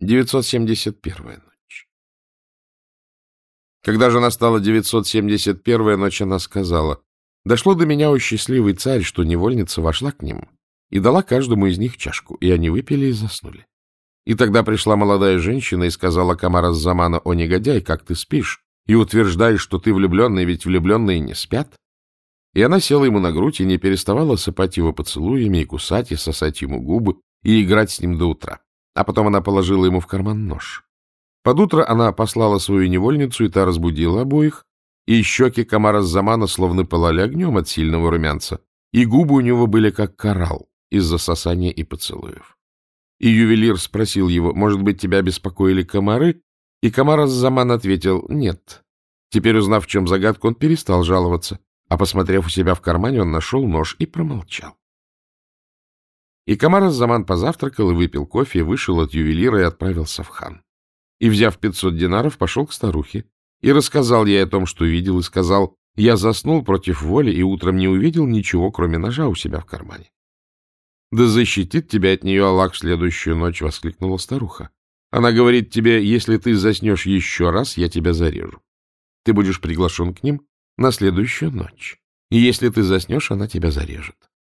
971 ночь. Когда же настала 971 ночь, она сказала, «Дошло до меня, о счастливый царь, что невольница вошла к ним и дала каждому из них чашку, и они выпили и заснули. И тогда пришла молодая женщина и сказала Камара Замана, «О, негодяй, как ты спишь, и утверждаешь, что ты влюбленный, ведь влюбленные не спят?» И она села ему на грудь и не переставала сыпать его поцелуями и кусать, и сосать ему губы, и играть с ним до утра а потом она положила ему в карман нож. Под утро она послала свою невольницу, и та разбудила обоих, и щеки Камара Замана словно пылали огнем от сильного румянца, и губы у него были как коралл из-за сосания и поцелуев. И ювелир спросил его, может быть, тебя беспокоили комары? И Камар Заман ответил, нет. Теперь, узнав, в чем загадка, он перестал жаловаться, а, посмотрев у себя в кармане, он нашел нож и промолчал. И Камар Заман позавтракал и выпил кофе, вышел от ювелира и отправился в хан. И, взяв пятьсот динаров, пошел к старухе и рассказал ей о том, что видел, и сказал, «Я заснул против воли и утром не увидел ничего, кроме ножа у себя в кармане». «Да защитит тебя от нее Аллах в следующую ночь!» — воскликнула старуха. «Она говорит тебе, если ты заснешь еще раз, я тебя зарежу. Ты будешь приглашен к ним на следующую ночь. И если ты заснешь, она тебя зарежет. —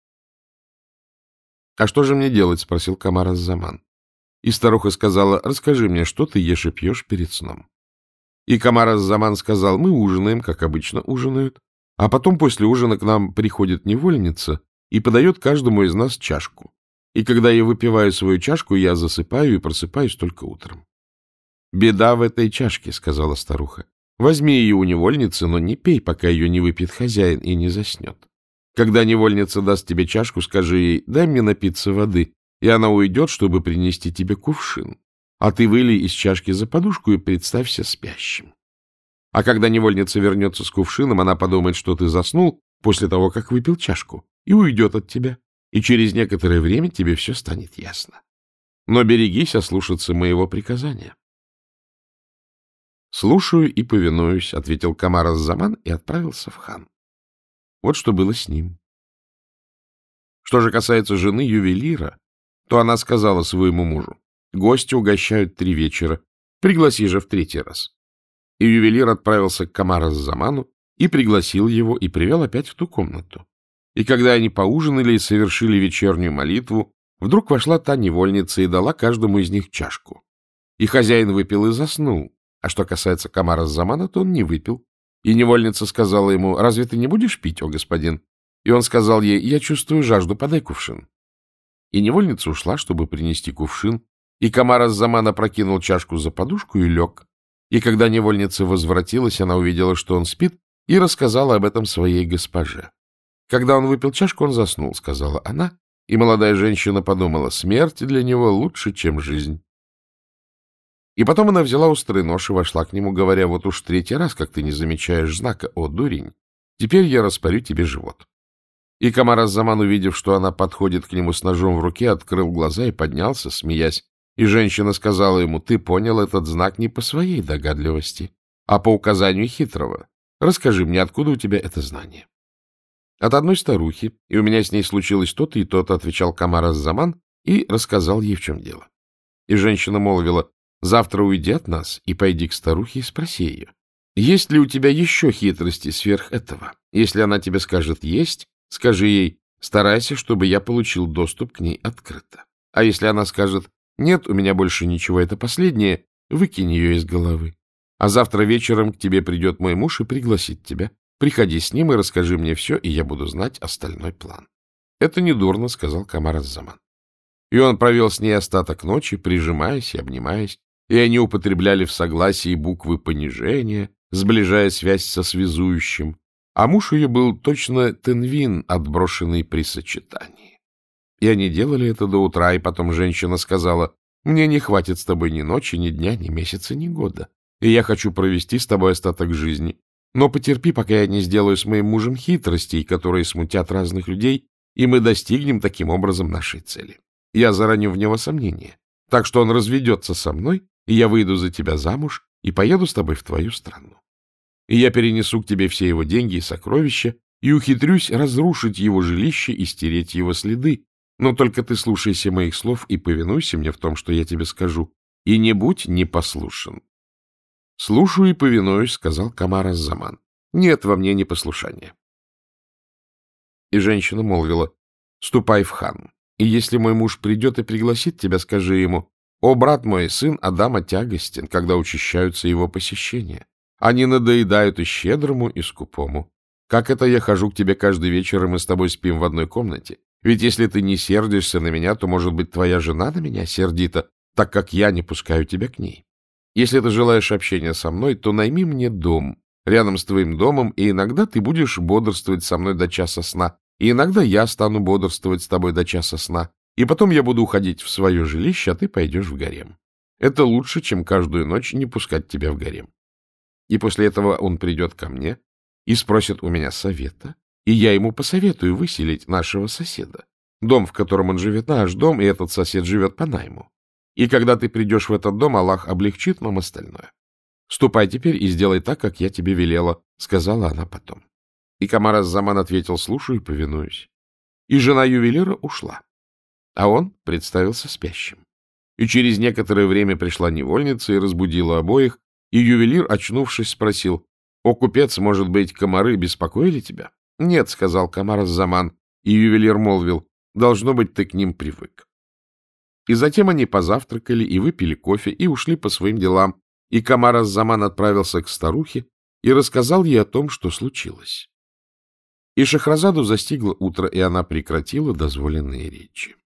А что же мне делать? — спросил Камар Заман. И старуха сказала, — расскажи мне, что ты ешь и пьешь перед сном. И Камар Заман сказал, мы ужинаем, как обычно ужинают, а потом после ужина к нам приходит невольница и подает каждому из нас чашку. И когда я выпиваю свою чашку, я засыпаю и просыпаюсь только утром. — Беда в этой чашке, — сказала старуха. — Возьми ее у невольницы, но не пей, пока ее не выпьет хозяин и не заснет. Когда невольница даст тебе чашку, скажи ей, дай мне напиться воды, и она уйдет, чтобы принести тебе кувшин. А ты вылей из чашки за подушку и представься спящим. А когда невольница вернется с кувшином, она подумает, что ты заснул после того, как выпил чашку, и уйдет от тебя, и через некоторое время тебе все станет ясно. Но берегись ослушаться моего приказания. — Слушаю и повинуюсь, — ответил Камар Заман и отправился в хан. Вот что было с ним. Что же касается жены ювелира, то она сказала своему мужу, гости угощают три вечера, пригласи же в третий раз. И ювелир отправился к Камара Заману и пригласил его и привел опять в ту комнату. И когда они поужинали и совершили вечернюю молитву, вдруг вошла та невольница и дала каждому из них чашку. И хозяин выпил и заснул, а что касается Камара Замана, то он не выпил, и невольница сказала ему, «Разве ты не будешь пить, о господин?» И он сказал ей, «Я чувствую жажду, подай кувшин». И невольница ушла, чтобы принести кувшин, и Камар Замана прокинул чашку за подушку и лег. И когда невольница возвратилась, она увидела, что он спит, и рассказала об этом своей госпоже. Когда он выпил чашку, он заснул, сказала она, и молодая женщина подумала, смерть для него лучше, чем жизнь. И потом она взяла острый нож и вошла к нему, говоря, вот уж третий раз, как ты не замечаешь знака, о, дурень, теперь я распорю тебе живот. И Камар Заман, увидев, что она подходит к нему с ножом в руке, открыл глаза и поднялся, смеясь. И женщина сказала ему, ты понял этот знак не по своей догадливости, а по указанию хитрого. Расскажи мне, откуда у тебя это знание? От одной старухи, и у меня с ней случилось то-то и то-то, отвечал Камар Заман и рассказал ей, в чем дело. И женщина молвила, Завтра уйди от нас и пойди к старухе и спроси ее. Есть ли у тебя еще хитрости сверх этого? Если она тебе скажет «есть», скажи ей «старайся, чтобы я получил доступ к ней открыто». А если она скажет «нет, у меня больше ничего, это последнее», выкинь ее из головы. А завтра вечером к тебе придет мой муж и пригласит тебя. Приходи с ним и расскажи мне все, и я буду знать остальной план. — Это недурно, — сказал Камар Заман. И он провел с ней остаток ночи, прижимаясь и обнимаясь, и они употребляли в согласии буквы понижения, сближая связь со связующим, а муж ее был точно тенвин, отброшенный при сочетании. И они делали это до утра, и потом женщина сказала, «Мне не хватит с тобой ни ночи, ни дня, ни месяца, ни года, и я хочу провести с тобой остаток жизни. Но потерпи, пока я не сделаю с моим мужем хитростей, которые смутят разных людей, и мы достигнем таким образом нашей цели. Я зараню в него сомнения, так что он разведется со мной, и я выйду за тебя замуж и поеду с тобой в твою страну. И я перенесу к тебе все его деньги и сокровища и ухитрюсь разрушить его жилище и стереть его следы. Но только ты слушайся моих слов и повинуйся мне в том, что я тебе скажу. и не будь непослушен. — Слушаю и повинуюсь, — сказал Камар Заман. — Нет во мне непослушания. И женщина молвила, — ступай в хан, и если мой муж придет и пригласит тебя, скажи ему, «О, брат мой, сын Адама тягостен, когда учащаются его посещения. Они надоедают и щедрому, и скупому. Как это я хожу к тебе каждый вечер, и мы с тобой спим в одной комнате? Ведь если ты не сердишься на меня, то, может быть, твоя жена на меня сердита, так как я не пускаю тебя к ней. Если ты желаешь общения со мной, то найми мне дом рядом с твоим домом, и иногда ты будешь бодрствовать со мной до часа сна, и иногда я стану бодрствовать с тобой до часа сна, и потом я буду уходить в свое жилище, а ты пойдешь в гарем. Это лучше, чем каждую ночь не пускать тебя в гарем. И после этого он придет ко мне и спросит у меня совета, и я ему посоветую выселить нашего соседа. Дом, в котором он живет, наш дом, и этот сосед живет по найму. И когда ты придешь в этот дом, Аллах облегчит нам остальное. Ступай теперь и сделай так, как я тебе велела, — сказала она потом. И Камар Заман ответил, слушаю и повинуюсь. И жена ювелира ушла, а он представился спящим. И через некоторое время пришла невольница и разбудила обоих, и ювелир, очнувшись, спросил, «О, купец, может быть, комары беспокоили тебя?» «Нет», — сказал Камар Заман, и ювелир молвил, «Должно быть, ты к ним привык». И затем они позавтракали и выпили кофе и ушли по своим делам, и Камар Заман отправился к старухе и рассказал ей о том, что случилось. И Шахразаду застигло утро, и она прекратила дозволенные речи.